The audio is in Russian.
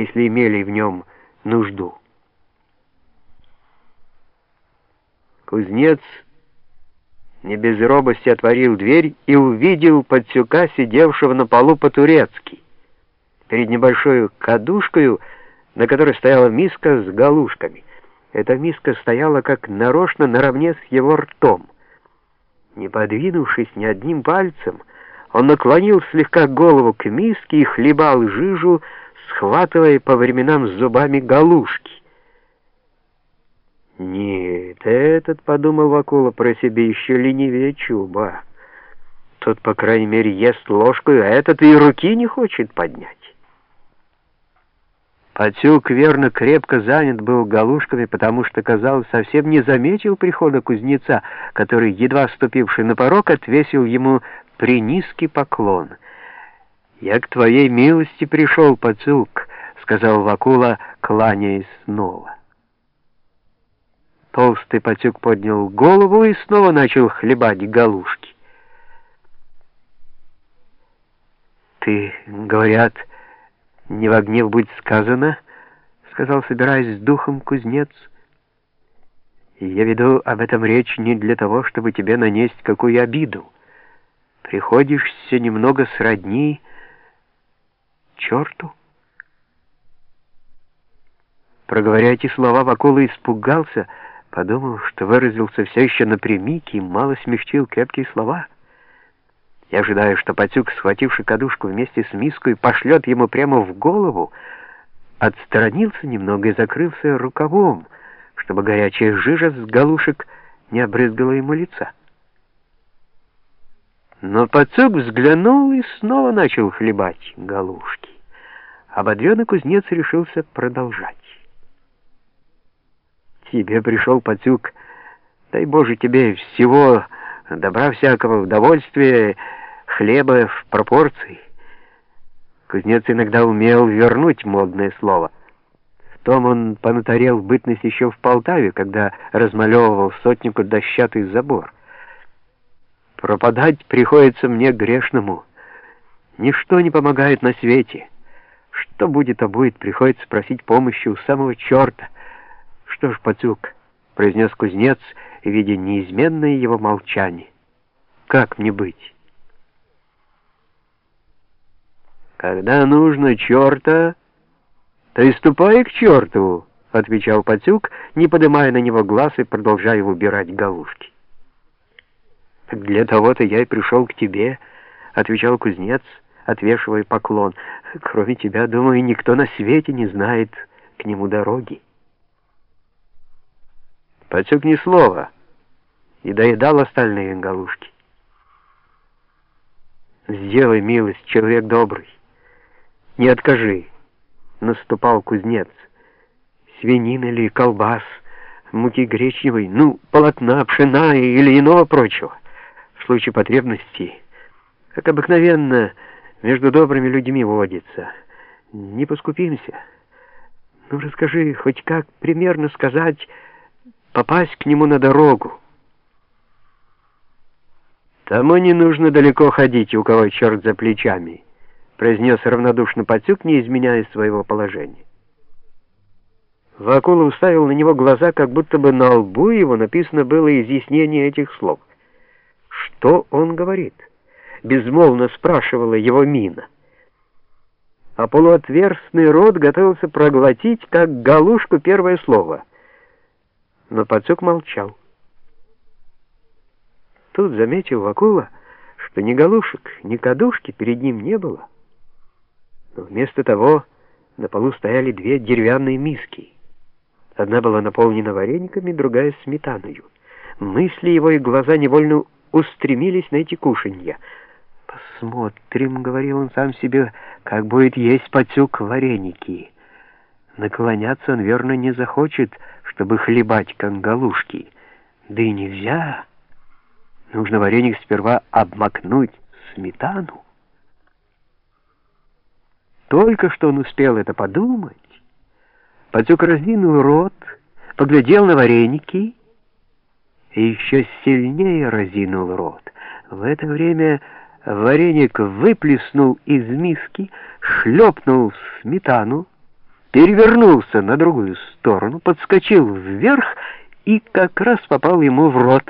если имели в нем нужду. Кузнец не без робости отворил дверь и увидел Подсюка, сидевшего на полу по-турецки, перед небольшой кадушкой, на которой стояла миска с галушками. Эта миска стояла как нарочно наравне с его ртом. Не подвинувшись ни одним пальцем, он наклонил слегка голову к миске и хлебал жижу, схватывая по временам зубами галушки. Нет, этот, подумал Вакула про себя, еще ленивее Чуба. Тот, по крайней мере, ест ложку, а этот и руки не хочет поднять. Патюк верно крепко занят был галушками, потому что, казалось, совсем не заметил прихода кузнеца, который, едва ступивший на порог, отвесил ему принизкий поклон. «Я к твоей милости пришел, Пацук», — сказал Вакула, кланяясь снова. Толстый потек поднял голову и снова начал хлебать галушки. «Ты, говорят, не в гнев будь сказано», — сказал, собираясь с духом кузнец. «Я веду об этом речь не для того, чтобы тебе нанести какую обиду. Приходишься немного сродни черту». Проговоря эти слова, Вакула испугался — Подумал, что выразился все еще напрямик и мало смягчил крепкие слова. Я ожидаю, что Патюк, схвативший кадушку вместе с миской, пошлет ему прямо в голову, отстранился немного и закрылся рукавом, чтобы горячая жижа с галушек не обрызгала ему лица. Но Пацук взглянул и снова начал хлебать галушки. Ободренный кузнец решился продолжать тебе пришел Пацюк. Дай Боже тебе всего добра всякого, удовольствия, хлеба в пропорции. Кузнец иногда умел вернуть модное слово. В том он понатарел в бытность еще в Полтаве, когда размалевывал сотнику дощатый забор. Пропадать приходится мне грешному. Ничто не помогает на свете. Что будет, а будет, приходится просить помощи у самого черта — «Что ж, Пацюк», — произнес кузнец, видя неизменное его молчание, — «как мне быть?» «Когда нужно черта, и ступай к черту», — отвечал Пацюк, не поднимая на него глаз и продолжая убирать галушки. «Так для того-то я и пришел к тебе», — отвечал кузнец, отвешивая поклон. «Кроме тебя, думаю, никто на свете не знает к нему дороги». Пацюк ни слова и доедал остальные галушки. «Сделай милость, человек добрый, не откажи», — наступал кузнец. «Свинина или колбас, муки гречневой, ну, полотна, пшена или иного прочего, в случае потребности, как обыкновенно между добрыми людьми водится. Не поскупимся. Ну, расскажи, хоть как примерно сказать, попасть к нему на дорогу. «Тому не нужно далеко ходить, у кого черт за плечами», произнес равнодушно Пацюк, не изменяя своего положения. Вакула уставил на него глаза, как будто бы на лбу его написано было изъяснение этих слов. «Что он говорит?» — безмолвно спрашивала его мина. А полуотверстный рот готовился проглотить, как галушку, первое слово — но Пацук молчал. Тут заметил Вакула, что ни галушек, ни кадушки перед ним не было. Но вместо того на полу стояли две деревянные миски. Одна была наполнена варениками, другая — сметаною. Мысли его и глаза невольно устремились на эти кушанья. «Посмотрим», — говорил он сам себе, — «как будет есть Пацук вареники». Наклоняться он верно не захочет, чтобы хлебать кангалушки. Да и нельзя. Нужно вареник сперва обмакнуть сметану. Только что он успел это подумать, Пацюк раздвинул рот, поглядел на вареники и еще сильнее разинул рот. В это время вареник выплеснул из миски, шлепнул сметану, перевернулся на другую сторону, подскочил вверх и как раз попал ему в рот.